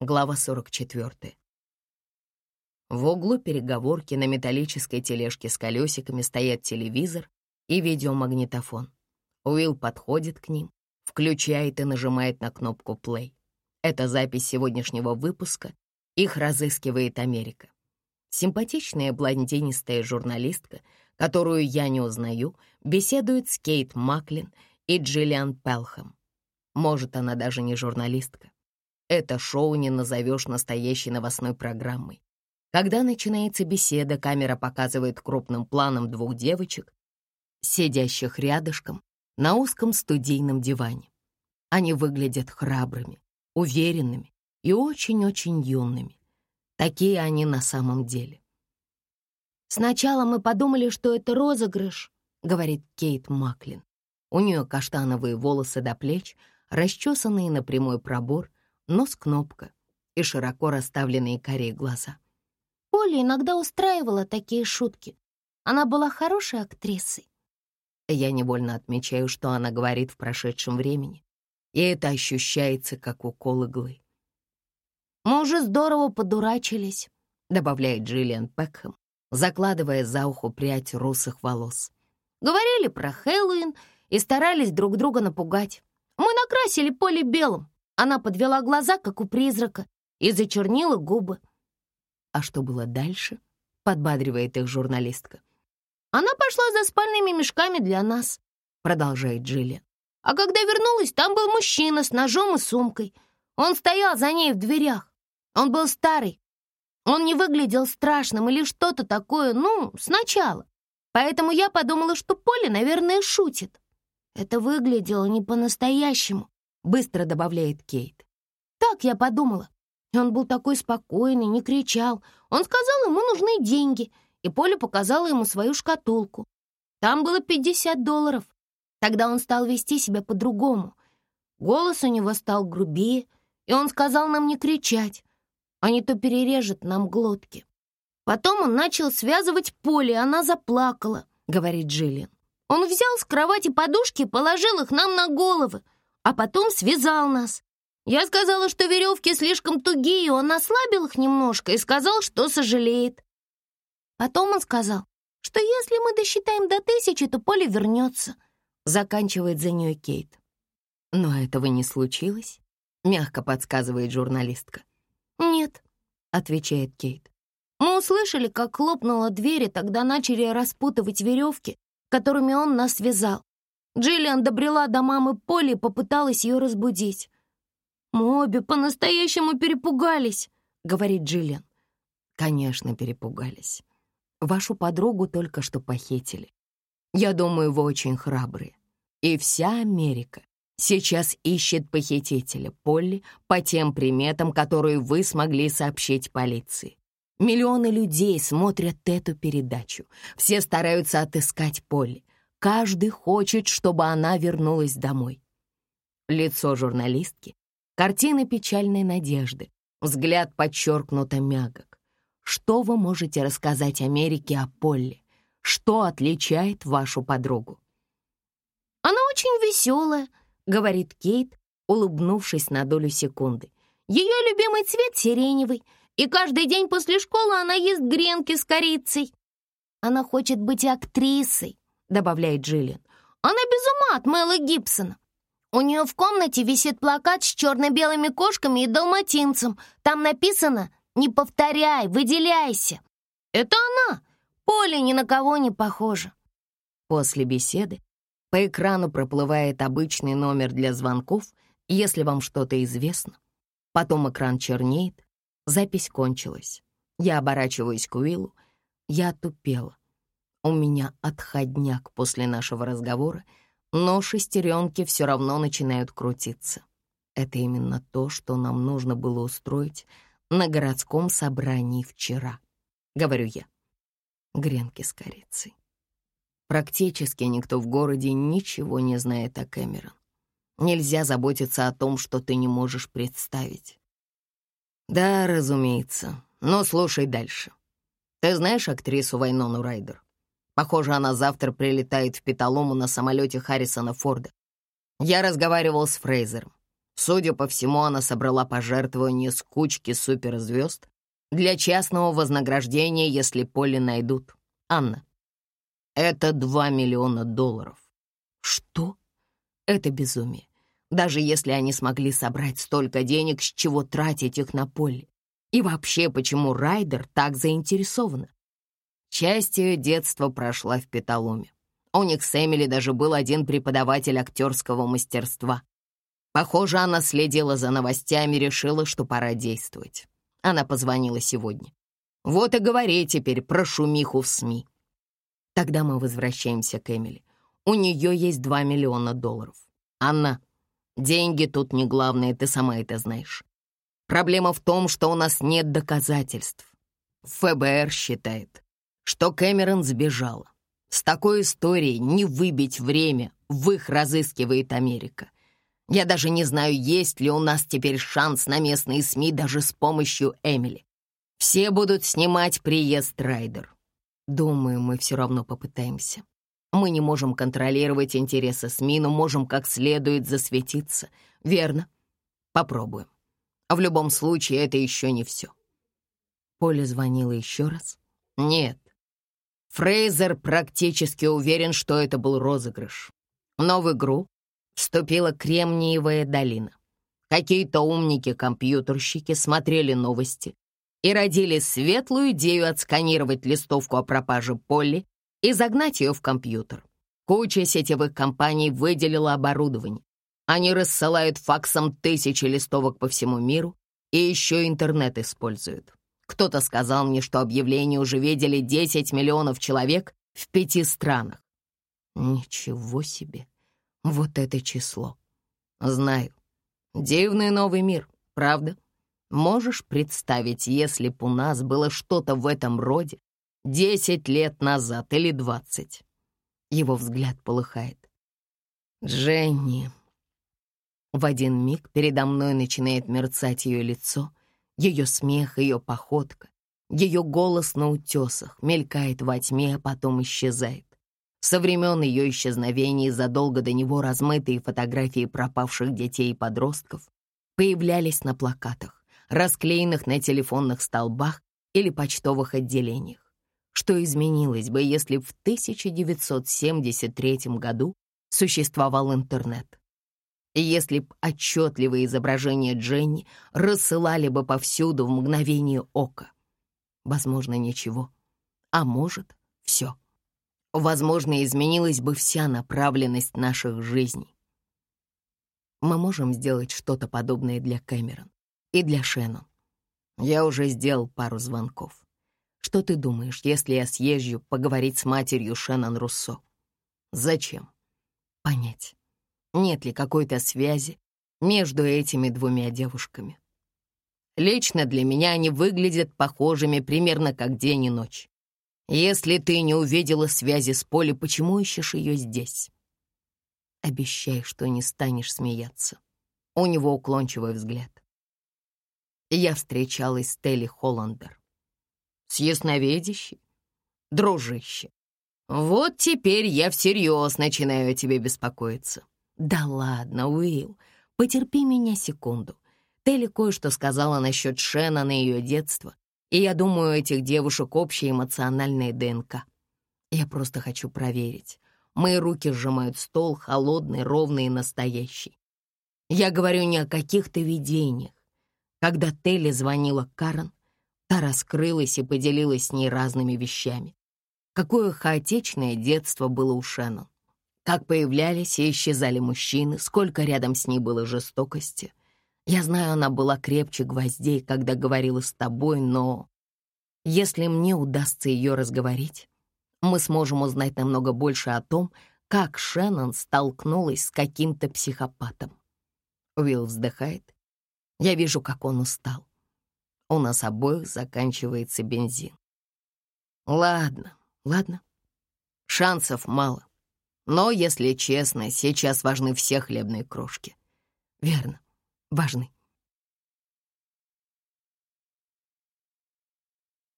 Глава 44. В углу переговорки на металлической тележке с колесиками стоят телевизор и видеомагнитофон. Уилл подходит к ним, включает и нажимает на кнопку «плей». Это запись сегодняшнего выпуска. Их разыскивает Америка. Симпатичная блондинистая журналистка, которую я не узнаю, беседует с Кейт Маклин и Джиллиан Пелхэм. Может, она даже не журналистка. Это шоу не назовешь настоящей новостной программой. Когда начинается беседа, камера показывает крупным планом двух девочек, сидящих рядышком на узком студийном диване. Они выглядят храбрыми, уверенными и очень-очень юными. Такие они на самом деле. «Сначала мы подумали, что это розыгрыш», — говорит Кейт Маклин. У нее каштановые волосы до плеч, расчесанные на прямой пробор, нос кнопка и широко расставленные карие глаза. Поля иногда устраивала такие шутки. Она была хорошей актрисой. Я невольно отмечаю, что она говорит в прошедшем времени, и это ощущается, как укол иглы. «Мы уже здорово подурачились», — добавляет Джиллиан Пекхэм, закладывая за ухо прядь русых волос. «Говорили про Хэллоуин и старались друг друга напугать. Мы накрасили поле белым, она подвела глаза, как у призрака, и зачернила губы. «А что было дальше?» — подбадривает их журналистка. «Она пошла за спальными мешками для нас», — продолжает Джилли. «А когда вернулась, там был мужчина с ножом и сумкой. Он стоял за ней в дверях. Он был старый. Он не выглядел страшным или что-то такое, ну, сначала. Поэтому я подумала, что Поля, наверное, шутит. Это выглядело не по-настоящему быстро добавляет Кейт. Так я подумала. Он был такой спокойный, не кричал. Он сказал, ему нужны деньги, и Поля показала ему свою шкатулку. Там было 50 долларов. Тогда он стал вести себя по-другому. Голос у него стал грубее, и он сказал нам не кричать, а не то перережет нам глотки. Потом он начал связывать Поле, она заплакала, говорит Джиллиан. Он взял с кровати подушки и положил их нам на головы а потом связал нас. Я сказала, что веревки слишком тугие, он ослабил их немножко и сказал, что сожалеет. Потом он сказал, что если мы досчитаем до тысячи, то поле вернется. Заканчивает за нее Кейт. Но этого не случилось, мягко подсказывает журналистка. Нет, отвечает Кейт. Мы услышали, как хлопнула дверь, и тогда начали распутывать веревки, которыми он нас связал. Джиллиан добрела до мамы Поли и попыталась ее разбудить. «Мы обе по-настоящему перепугались», — говорит Джиллиан. «Конечно, перепугались. Вашу подругу только что похитили. Я думаю, вы очень храбрые. И вся Америка сейчас ищет похитителя Полли по тем приметам, которые вы смогли сообщить полиции. Миллионы людей смотрят эту передачу. Все стараются отыскать Полли. Каждый хочет, чтобы она вернулась домой. Лицо журналистки, картины печальной надежды, взгляд подчеркнуто мягок. Что вы можете рассказать Америке о Полли? Что отличает вашу подругу? «Она очень веселая», — говорит Кейт, улыбнувшись на долю секунды. «Ее любимый цвет сиреневый, и каждый день после школы она ест гренки с корицей. Она хочет быть актрисой, — добавляет Джиллиан. «Она без ума от Мэла Гибсона. У нее в комнате висит плакат с черно-белыми кошками и далматинцем. Там написано «Не повторяй, выделяйся». Это она. Поля ни на кого не похожа». После беседы по экрану проплывает обычный номер для звонков, если вам что-то известно. Потом экран чернеет, запись кончилась. Я оборачиваюсь к Уиллу. Я тупела. У меня отходняк после нашего разговора, но шестеренки все равно начинают крутиться. Это именно то, что нам нужно было устроить на городском собрании вчера, говорю я. Гренки с корицей. Практически никто в городе ничего не знает о Кэмерон. Нельзя заботиться о том, что ты не можешь представить. Да, разумеется. Но слушай дальше. Ты знаешь актрису Вайнону Райдер? Похоже, она завтра прилетает в Петалому на самолете Харрисона Форда. Я разговаривал с Фрейзером. Судя по всему, она собрала пожертвования с кучки суперзвезд для частного вознаграждения, если поле найдут. Анна, это 2 миллиона долларов. Что? Это безумие. Даже если они смогли собрать столько денег, с чего тратить их на поле? И вообще, почему Райдер так заинтересована? Часть ее детства прошла в Петалуме. У них с Эмили даже был один преподаватель актерского мастерства. Похоже, она следила за новостями и решила, что пора действовать. Она позвонила сегодня. Вот и говори теперь про шумиху в СМИ. Тогда мы возвращаемся к Эмили. У нее есть 2 миллиона долларов. Анна, деньги тут не главное, ты сама это знаешь. Проблема в том, что у нас нет доказательств. ФБР считает, что Кэмерон сбежала. С такой историей не выбить время, в их разыскивает Америка. Я даже не знаю, есть ли у нас теперь шанс на местные СМИ даже с помощью Эмили. Все будут снимать приезд Райдер. Думаю, мы все равно попытаемся. Мы не можем контролировать интересы СМИ, но можем как следует засветиться. Верно? Попробуем. А в любом случае, это еще не все. Поля звонила еще раз. Нет. Фрейзер практически уверен, что это был розыгрыш. Но в игру вступила Кремниевая долина. Какие-то умники-компьютерщики смотрели новости и родили светлую идею отсканировать листовку о пропаже Полли и загнать ее в компьютер. Куча сетевых компаний выделила оборудование, они рассылают факсом тысячи листовок по всему миру и еще интернет используют. Кто-то сказал мне, что объявление уже видели 10 миллионов человек в пяти странах. Ничего себе! Вот это число. Знаю. Дивный новый мир, правда? Можешь представить, если б у нас было что-то в этом роде 10 лет назад или 20? Его взгляд полыхает. Дженни, в один миг передо мной начинает мерцать ее лицо, ее смех, ее походка, ее голос на утесах мелькает во тьме, а потом исчезает. Со времен ее исчезновения задолго до него размытые фотографии пропавших детей и подростков появлялись на плакатах, расклеенных на телефонных столбах или почтовых отделениях. Что изменилось бы, если в 1973 году существовал интернет? Если б отчетливые изображения Дженни рассылали бы повсюду в мгновение ока. Возможно, ничего, а может, все. Возможно, изменилась бы вся направленность наших жизней. Мы можем сделать что-то подобное для Кэмерон и для Шеннон. Я уже сделал пару звонков. Что ты думаешь, если я съезжу поговорить с матерью Шеннон Руссо? Зачем? Понять нет ли какой-то связи между этими двумя девушками. Лично для меня они выглядят похожими примерно как день и ночь. Если ты не увидела связи с Полей, почему ищешь ее здесь? Обещай, что не станешь смеяться. У него уклончивый взгляд. Я встречалась с Телли Холландер. С ясновидящей? Дружище, вот теперь я всерьез начинаю о тебе беспокоиться. «Да ладно, Уилл, потерпи меня секунду. Телли кое-что сказала насчет Шеннона и ее детства, и я думаю, у этих девушек общая эмоциональная ДНК. Я просто хочу проверить. Мои руки сжимают стол, холодный, ровный и настоящий. Я говорю не о каких-то видениях. Когда Телли звонила Карен, та раскрылась и поделилась с ней разными вещами. Какое хаотичное детство было у Шеннон. Как появлялись и исчезали мужчины, сколько рядом с ней было жестокости. Я знаю, она была крепче гвоздей, когда говорила с тобой, но если мне удастся ее разговорить, мы сможем узнать намного больше о том, как Шеннон столкнулась с каким-то психопатом. Уилл вздыхает. Я вижу, как он устал. У нас обоих заканчивается бензин. Ладно, ладно. Шансов мало. Но, если честно, сейчас важны все хлебные крошки. Верно, важны.